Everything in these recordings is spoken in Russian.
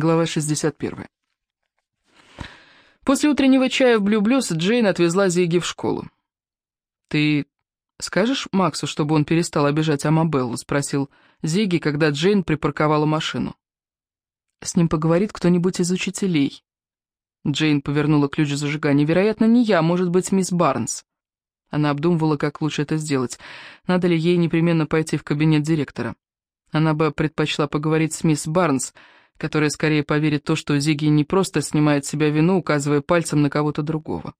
Глава 61. После утреннего чая в Блю-Блюз Джейн отвезла Зиги в школу. «Ты скажешь Максу, чтобы он перестал обижать Амабеллу?» — спросил Зиги, когда Джейн припарковала машину. «С ним поговорит кто-нибудь из учителей». Джейн повернула ключ зажигания. «Вероятно, не я, может быть, мисс Барнс». Она обдумывала, как лучше это сделать. Надо ли ей непременно пойти в кабинет директора. Она бы предпочла поговорить с мисс Барнс, — которая скорее поверит то, что Зиги не просто снимает с себя вину, указывая пальцем на кого-то другого.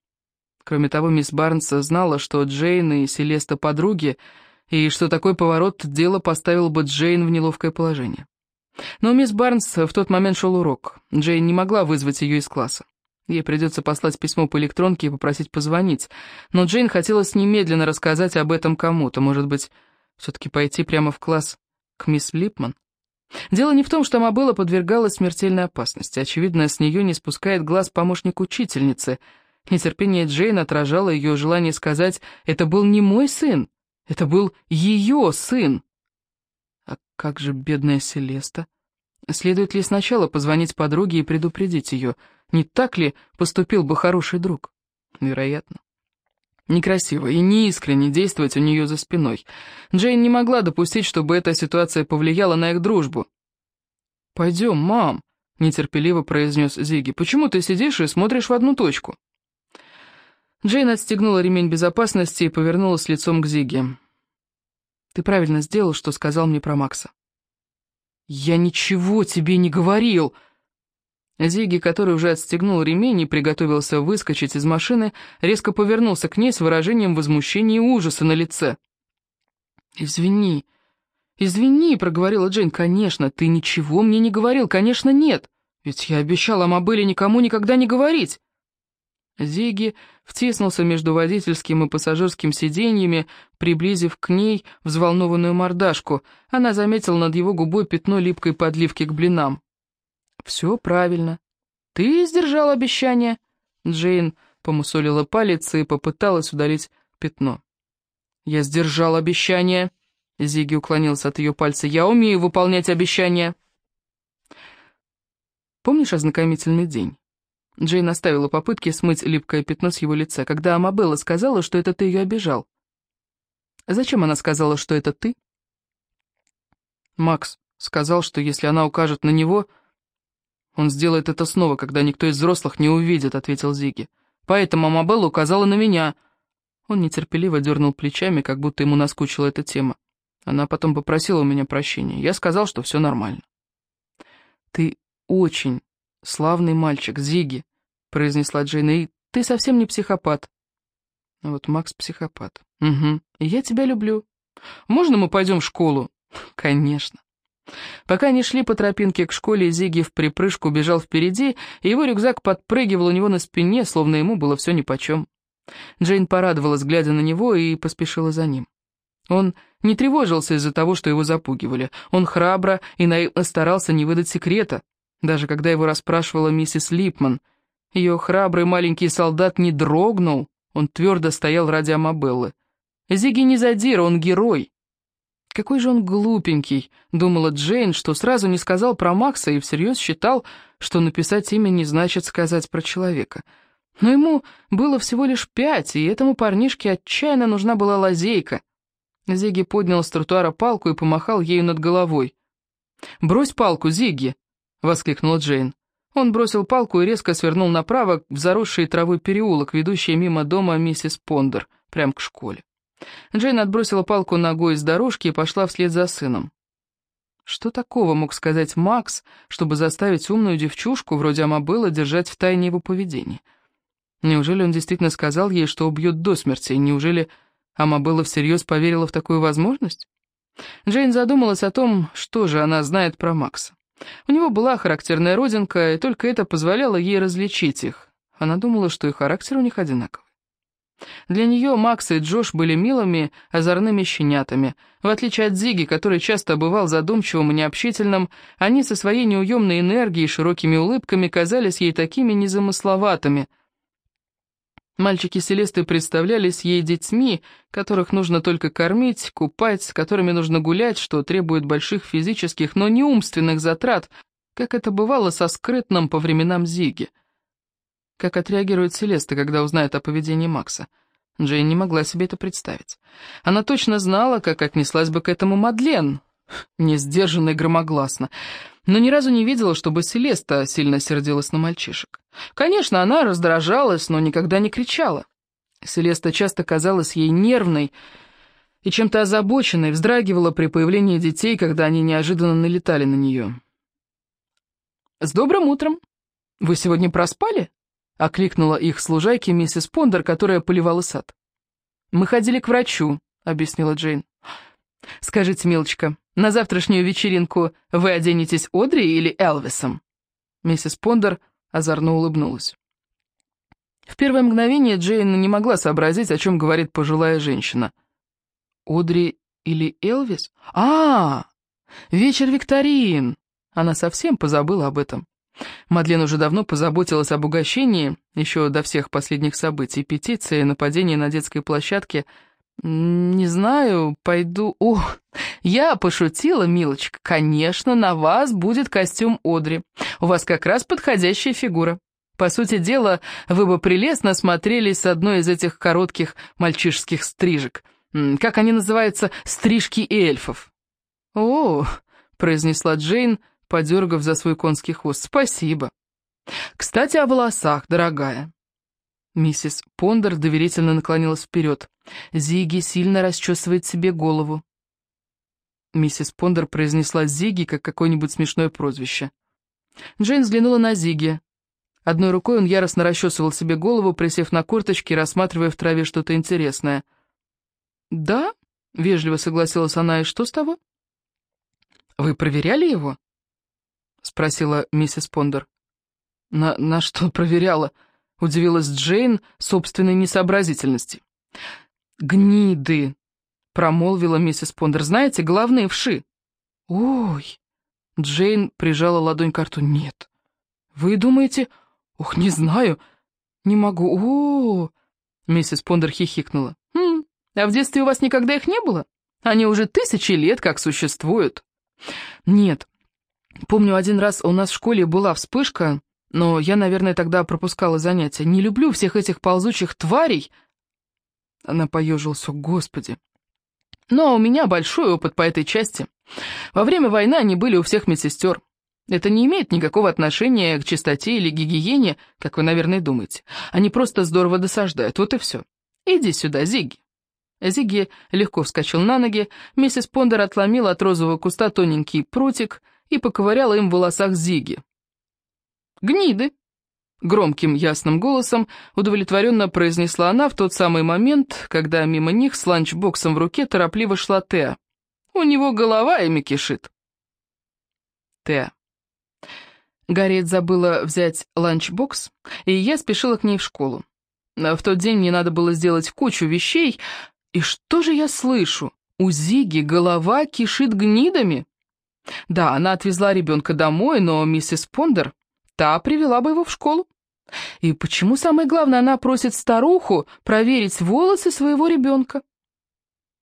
Кроме того, мисс Барнс знала, что Джейн и Селеста подруги, и что такой поворот дела поставил бы Джейн в неловкое положение. Но мисс Барнс в тот момент шел урок. Джейн не могла вызвать ее из класса. Ей придется послать письмо по электронке и попросить позвонить. Но Джейн хотелось немедленно рассказать об этом кому-то. Может быть, все-таки пойти прямо в класс к мисс Липман? Дело не в том, что Мабелла подвергалась смертельной опасности. Очевидно, с нее не спускает глаз помощник учительницы. Нетерпение Джейн отражало ее желание сказать «это был не мой сын, это был ее сын». А как же бедная Селеста? Следует ли сначала позвонить подруге и предупредить ее? Не так ли поступил бы хороший друг? Вероятно. Некрасиво и неискренне действовать у нее за спиной. Джейн не могла допустить, чтобы эта ситуация повлияла на их дружбу. «Пойдем, мам», — нетерпеливо произнес Зиги. «Почему ты сидишь и смотришь в одну точку?» Джейн отстегнула ремень безопасности и повернулась лицом к Зиге. «Ты правильно сделал, что сказал мне про Макса». «Я ничего тебе не говорил!» Зиги, который уже отстегнул ремень и приготовился выскочить из машины, резко повернулся к ней с выражением возмущения и ужаса на лице. «Извини, извини», — проговорила Джейн. «Конечно, ты ничего мне не говорил, конечно, нет. Ведь я обещала Мобеле никому никогда не говорить». Зиги втиснулся между водительским и пассажирским сиденьями, приблизив к ней взволнованную мордашку. Она заметила над его губой пятно липкой подливки к блинам. «Все правильно. Ты сдержал обещание?» Джейн помусолила палец и попыталась удалить пятно. «Я сдержал обещание!» Зиги уклонился от ее пальца. «Я умею выполнять обещания!» «Помнишь ознакомительный день?» Джейн оставила попытки смыть липкое пятно с его лица, когда Амабелла сказала, что это ты ее обижал. «Зачем она сказала, что это ты?» Макс сказал, что если она укажет на него, «Он сделает это снова, когда никто из взрослых не увидит», — ответил Зиги. «Поэтому Амабелла указала на меня». Он нетерпеливо дернул плечами, как будто ему наскучила эта тема. Она потом попросила у меня прощения. Я сказал, что все нормально. «Ты очень славный мальчик, Зиги», — произнесла Джейна, — «и ты совсем не психопат». Вот Макс психопат. «Угу, и я тебя люблю. Можно мы пойдем в школу?» «Конечно». Пока они шли по тропинке к школе, Зиги в припрыжку бежал впереди, и его рюкзак подпрыгивал у него на спине, словно ему было все нипочем. Джейн порадовалась, глядя на него, и поспешила за ним. Он не тревожился из-за того, что его запугивали. Он храбро и наивно старался не выдать секрета, даже когда его расспрашивала миссис Липман. Ее храбрый маленький солдат не дрогнул, он твердо стоял ради Амабеллы. Зиги не задира, он герой. Какой же он глупенький, думала Джейн, что сразу не сказал про Макса и всерьез считал, что написать имя не значит сказать про человека. Но ему было всего лишь пять, и этому парнишке отчаянно нужна была лазейка. Зиги поднял с тротуара палку и помахал ею над головой. «Брось палку, Зиги!» — воскликнула Джейн. Он бросил палку и резко свернул направо в заросший травой переулок, ведущий мимо дома миссис Пондер, прямо к школе. Джейн отбросила палку ногой с дорожки и пошла вслед за сыном. Что такого мог сказать Макс, чтобы заставить умную девчушку, вроде Амабеллы, держать в тайне его поведение? Неужели он действительно сказал ей, что убьет до смерти, неужели Амабелла всерьез поверила в такую возможность? Джейн задумалась о том, что же она знает про Макса. У него была характерная родинка, и только это позволяло ей различить их. Она думала, что и характер у них одинаковый. Для нее Макс и Джош были милыми, озорными щенятами. В отличие от Зиги, который часто бывал задумчивым и необщительным, они со своей неуемной энергией и широкими улыбками казались ей такими незамысловатыми. Мальчики Селесты представлялись ей детьми, которых нужно только кормить, купать, с которыми нужно гулять, что требует больших физических, но не умственных затрат, как это бывало со скрытным по временам Зиги. Как отреагирует Селеста, когда узнает о поведении Макса? Джейн не могла себе это представить. Она точно знала, как отнеслась бы к этому Мадлен, не сдержанно и громогласно, но ни разу не видела, чтобы Селеста сильно сердилась на мальчишек. Конечно, она раздражалась, но никогда не кричала. Селеста часто казалась ей нервной и чем-то озабоченной, вздрагивала при появлении детей, когда они неожиданно налетали на нее. «С добрым утром! Вы сегодня проспали?» — окликнула их служайки миссис Пондер, которая поливала сад. «Мы ходили к врачу», — объяснила Джейн. «Скажите, милочка, на завтрашнюю вечеринку вы оденетесь Одри или Элвисом?» Миссис Пондер озорно улыбнулась. В первое мгновение Джейн не могла сообразить, о чем говорит пожилая женщина. «Одри или Элвис? а, -а, -а Вечер викторин!» Она совсем позабыла об этом. Мадлен уже давно позаботилась об угощении, еще до всех последних событий, петиции, нападения на детской площадке. «Не знаю, пойду...» «О, я пошутила, милочка. Конечно, на вас будет костюм Одри. У вас как раз подходящая фигура. По сути дела, вы бы прелестно смотрелись с одной из этих коротких мальчишеских стрижек. Как они называются? Стрижки эльфов». «О», — произнесла Джейн, — подергав за свой конский хвост. «Спасибо. Кстати, о волосах, дорогая». Миссис Пондер доверительно наклонилась вперед. Зиги сильно расчесывает себе голову. Миссис Пондер произнесла Зиги как какое-нибудь смешное прозвище. Джейн взглянула на Зиги. Одной рукой он яростно расчесывал себе голову, присев на корточки, рассматривая в траве что-то интересное. «Да?» — вежливо согласилась она, и что с того? «Вы проверяли его?» — спросила миссис Пондер. «На, на что проверяла?» — удивилась Джейн собственной несообразительности. «Гниды!» — промолвила миссис Пондер. «Знаете, главные вши». «Ой!» — Джейн прижала ладонь к рту. «Нет». «Вы думаете...» «Ух, не знаю. Не могу. О, -о, -о Миссис Пондер хихикнула. «Хм, а в детстве у вас никогда их не было? Они уже тысячи лет как существуют». «Нет, Помню, один раз у нас в школе была вспышка, но я, наверное, тогда пропускала занятия. Не люблю всех этих ползучих тварей. Она поежилась, о господи. Но у меня большой опыт по этой части. Во время войны они были у всех медсестер. Это не имеет никакого отношения к чистоте или гигиене, как вы, наверное, думаете. Они просто здорово досаждают, вот и все. Иди сюда, Зигги. Зигги легко вскочил на ноги, миссис Пондер отломила от розового куста тоненький прутик — и поковыряла им в волосах Зиги. «Гниды!» — громким ясным голосом удовлетворенно произнесла она в тот самый момент, когда мимо них с ланчбоксом в руке торопливо шла Теа. «У него голова ими кишит». Теа. Гарриет забыла взять ланчбокс, и я спешила к ней в школу. В тот день мне надо было сделать кучу вещей, и что же я слышу? У Зиги голова кишит гнидами. Да, она отвезла ребенка домой, но миссис Пондер, та привела бы его в школу. И почему, самое главное, она просит старуху проверить волосы своего ребенка?